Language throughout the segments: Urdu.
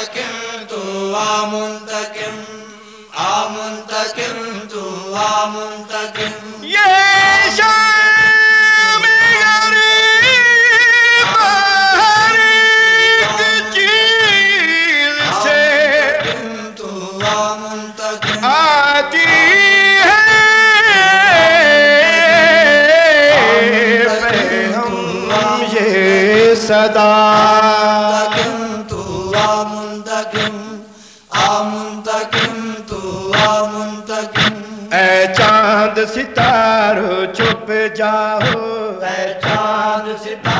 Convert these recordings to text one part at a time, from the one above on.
منتقم تو آ منتقم. آ منتقم تو آ منتقم. یہ شام غریب ہر ایک چیز سے تو آ منتقم. آتی ہے۔ ہم یہ صدا منتقم آ منتقم تو آ منتقم اے چاند ستارو چھپ جاؤ اے چاند ستارو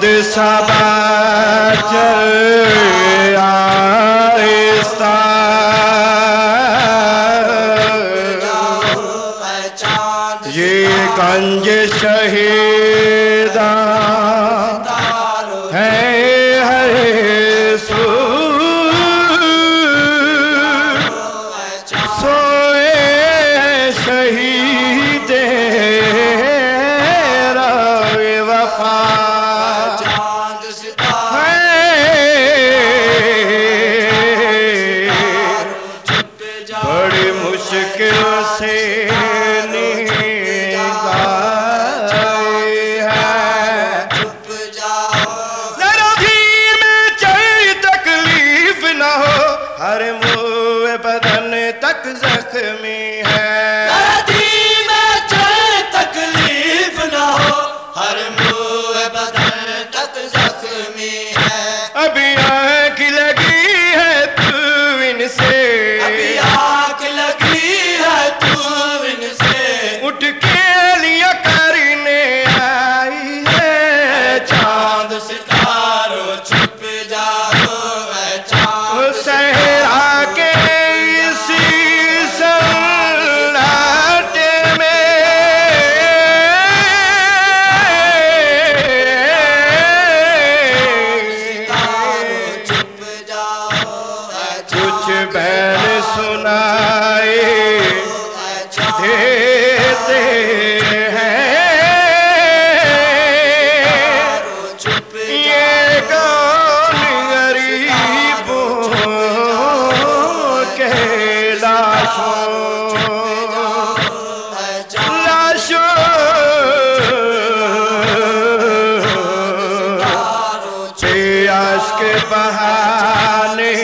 باد سبا چل تک زخمی سنائے دیتے ہیں۔ یہ کون غریبوں کے لاشوں لاشوں۔ پیاس کے بہانے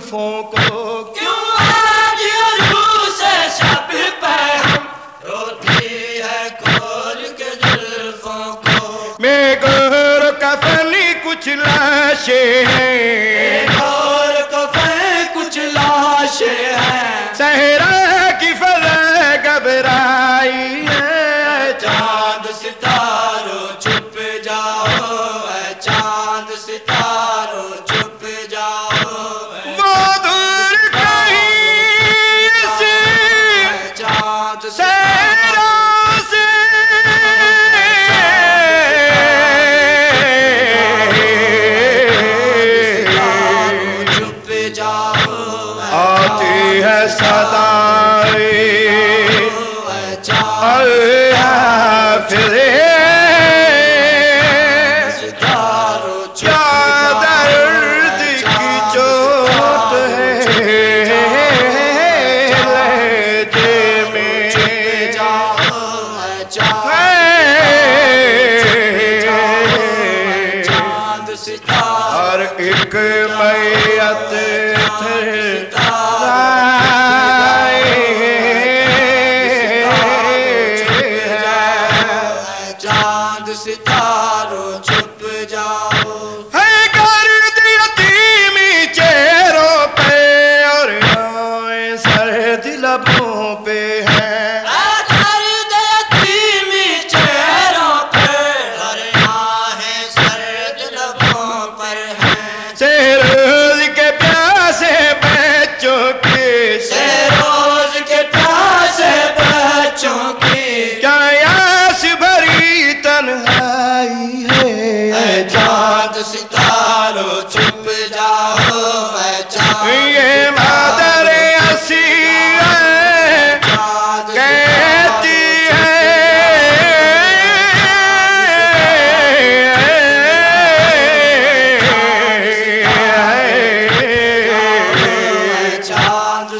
زلفوں کو کیوں آج سے شب پہ؟ ہم روتی ہے کھول کے زلفوں کو میں گور کفنی کچھ لاشیں ہیں۔ اور کفے کچھ لاشیں ہیں۔ صحرا کی فضا گھبرائی ہے۔ چاند ستارو چھپ جاؤ۔ اے چاند ستارو شریعت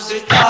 گزرتا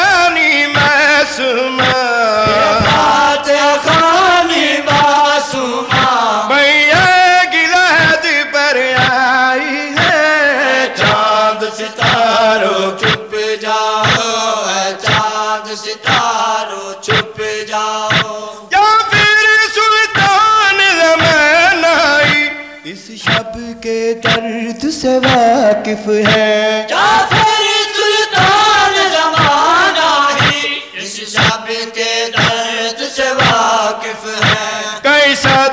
شب کے درد سے واقف ہے۔ جعفر سلطان زمانہ ہی اس شب کے درد سے واقف ہے۔ کیسا